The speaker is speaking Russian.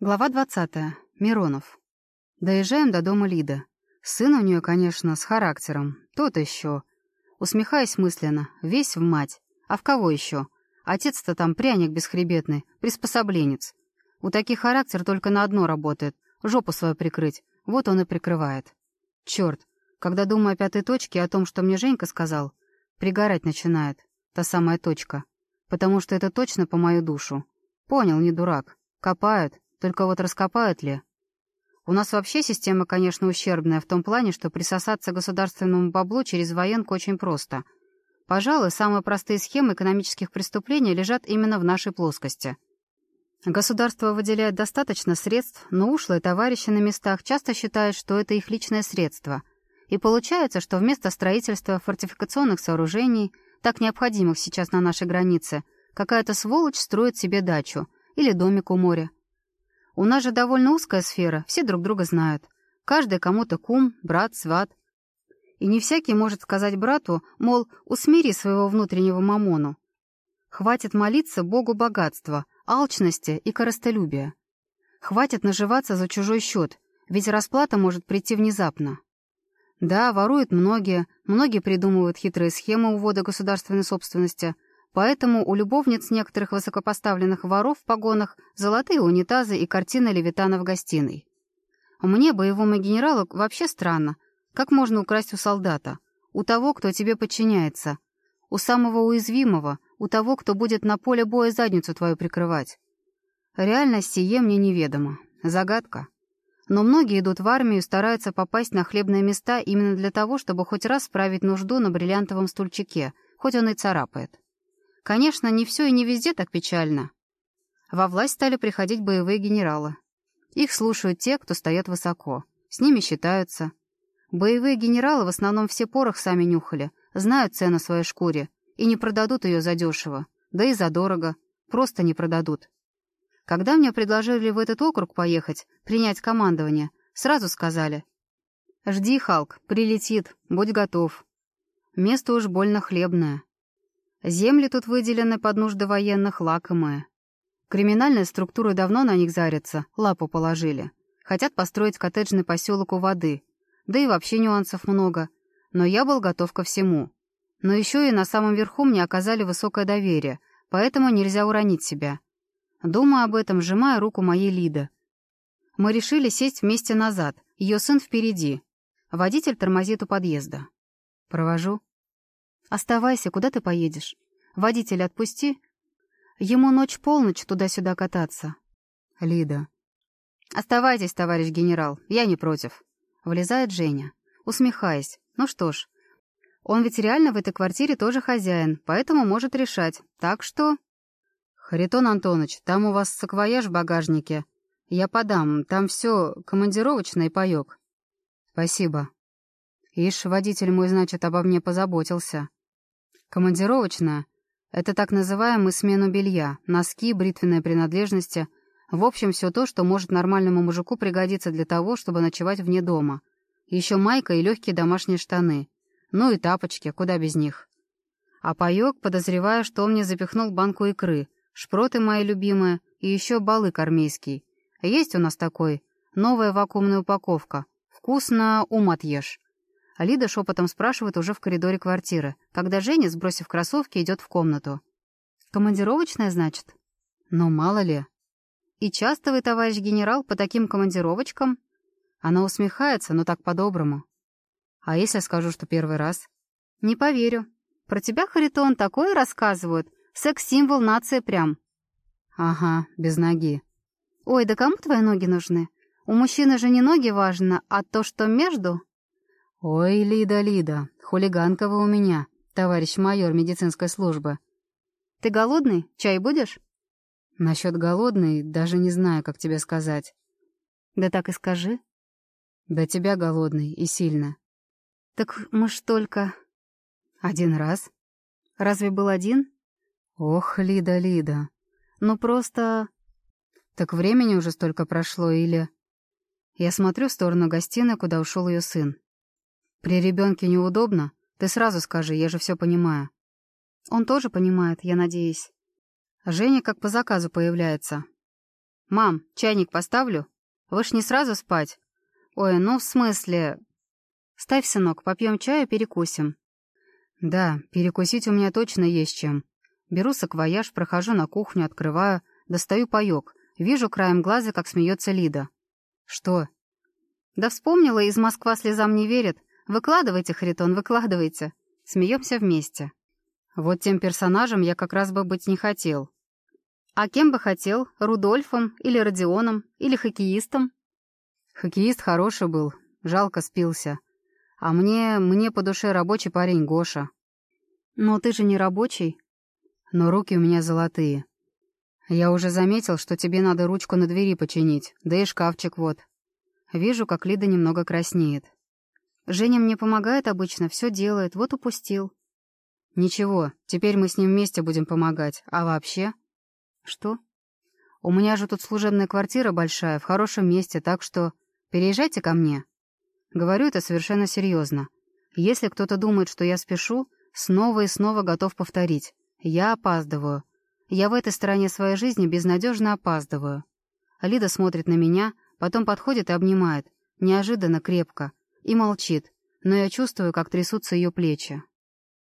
Глава 20. Миронов. Доезжаем до дома Лиды. Сын у нее, конечно, с характером. Тот еще. Усмехаясь мысленно, весь в мать. А в кого еще? Отец-то там пряник бесхребетный, приспособленец. У таких характер только на одно работает — жопу свою прикрыть. Вот он и прикрывает. Черт, когда думаю о пятой точке, о том, что мне Женька сказал, пригорать начинает. Та самая точка. Потому что это точно по мою душу. Понял, не дурак. Копают, только вот раскопают ли? У нас вообще система, конечно, ущербная в том плане, что присосаться к государственному баблу через военку очень просто. Пожалуй, самые простые схемы экономических преступлений лежат именно в нашей плоскости. Государство выделяет достаточно средств, но ушлые товарищи на местах часто считают, что это их личное средство. И получается, что вместо строительства фортификационных сооружений, так необходимых сейчас на нашей границе, какая-то сволочь строит себе дачу или домик у моря, у нас же довольно узкая сфера, все друг друга знают. Каждый кому-то кум, брат, сват. И не всякий может сказать брату, мол, усмири своего внутреннего мамону. Хватит молиться Богу богатства, алчности и коростолюбия. Хватит наживаться за чужой счет, ведь расплата может прийти внезапно. Да, воруют многие, многие придумывают хитрые схемы увода государственной собственности — Поэтому у любовниц некоторых высокопоставленных воров в погонах золотые унитазы и картина Левитана в гостиной. Мне, боевому генералу, вообще странно. Как можно украсть у солдата? У того, кто тебе подчиняется. У самого уязвимого, у того, кто будет на поле боя задницу твою прикрывать. Реальность сие мне неведома. Загадка. Но многие идут в армию и стараются попасть на хлебные места именно для того, чтобы хоть раз справить нужду на бриллиантовом стульчике, хоть он и царапает. Конечно, не все и не везде так печально. Во власть стали приходить боевые генералы. Их слушают те, кто стоят высоко. С ними считаются. Боевые генералы в основном все порох сами нюхали, знают цену своей шкуре и не продадут ее задешево, да и задорого, просто не продадут. Когда мне предложили в этот округ поехать, принять командование, сразу сказали. «Жди, Халк, прилетит, будь готов». Место уж больно хлебное. Земли тут выделены под нужды военных лакомые. Криминальные структуры давно на них зарятся, лапу положили. Хотят построить коттеджный поселок у воды. Да и вообще нюансов много. Но я был готов ко всему. Но еще и на самом верху мне оказали высокое доверие, поэтому нельзя уронить себя. Думаю об этом, сжимая руку моей Лиды. Мы решили сесть вместе назад, ее сын впереди. Водитель тормозит у подъезда. Провожу. «Оставайся, куда ты поедешь? Водителя отпусти. Ему ночь-полночь туда-сюда кататься». «Лида». «Оставайтесь, товарищ генерал, я не против». Влезает Женя, усмехаясь. «Ну что ж, он ведь реально в этой квартире тоже хозяин, поэтому может решать. Так что...» «Харитон Антонович, там у вас саквояж в багажнике. Я подам, там все командировочный паёк». «Спасибо». «Ишь, водитель мой, значит, обо мне позаботился». Командировочная — это так называемый смену белья, носки, бритвенные принадлежности, в общем, все то, что может нормальному мужику пригодиться для того, чтобы ночевать вне дома. Еще майка и легкие домашние штаны. Ну и тапочки, куда без них. А паёк, подозревая, что он мне запихнул банку икры, шпроты мои любимые и еще балык армейский. Есть у нас такой. Новая вакуумная упаковка. Вкусно, ум отъешь. А Лида шепотом спрашивает уже в коридоре квартиры, когда Женя, сбросив кроссовки, идет в комнату. «Командировочная, значит?» «Ну, мало ли». «И часто вы, товарищ генерал, по таким командировочкам?» Она усмехается, но так по-доброму. «А если скажу, что первый раз?» «Не поверю. Про тебя, Харитон, такое рассказывают. Секс-символ нации прям». «Ага, без ноги». «Ой, да кому твои ноги нужны? У мужчины же не ноги важно, а то, что между...» «Ой, Лида, Лида, хулиганка вы у меня, товарищ майор медицинской службы». «Ты голодный? Чай будешь?» «Насчет голодный даже не знаю, как тебе сказать». «Да так и скажи». «Да тебя голодный и сильно». «Так мы ж только...» «Один раз». «Разве был один?» «Ох, Лида, Лида. Ну просто...» «Так времени уже столько прошло или...» Я смотрю в сторону гостиной, куда ушел ее сын. При ребенке неудобно? Ты сразу скажи, я же все понимаю. Он тоже понимает, я надеюсь. Женя как по заказу появляется. «Мам, чайник поставлю? Вы ж не сразу спать?» «Ой, ну в смысле...» «Ставь, сынок, попьем чаю, перекусим». «Да, перекусить у меня точно есть чем. Беру саквояж, прохожу на кухню, открываю, достаю паёк. Вижу краем глаза, как смеется Лида. «Что?» «Да вспомнила, из Москва слезам не верит. Выкладывайте, Харитон, выкладывайте. Смеемся вместе». Вот тем персонажем я как раз бы быть не хотел. А кем бы хотел? Рудольфом или Родионом? Или хоккеистом? Хоккеист хороший был, жалко спился. А мне, мне по душе рабочий парень Гоша. Но ты же не рабочий. Но руки у меня золотые. Я уже заметил, что тебе надо ручку на двери починить, да и шкафчик вот. Вижу, как Лида немного краснеет. Женя мне помогает обычно, все делает, вот упустил. «Ничего, теперь мы с ним вместе будем помогать. А вообще...» «Что?» «У меня же тут служебная квартира большая, в хорошем месте, так что... Переезжайте ко мне». Говорю это совершенно серьезно. Если кто-то думает, что я спешу, снова и снова готов повторить. Я опаздываю. Я в этой стороне своей жизни безнадежно опаздываю. Лида смотрит на меня, потом подходит и обнимает, неожиданно крепко, и молчит, но я чувствую, как трясутся ее плечи.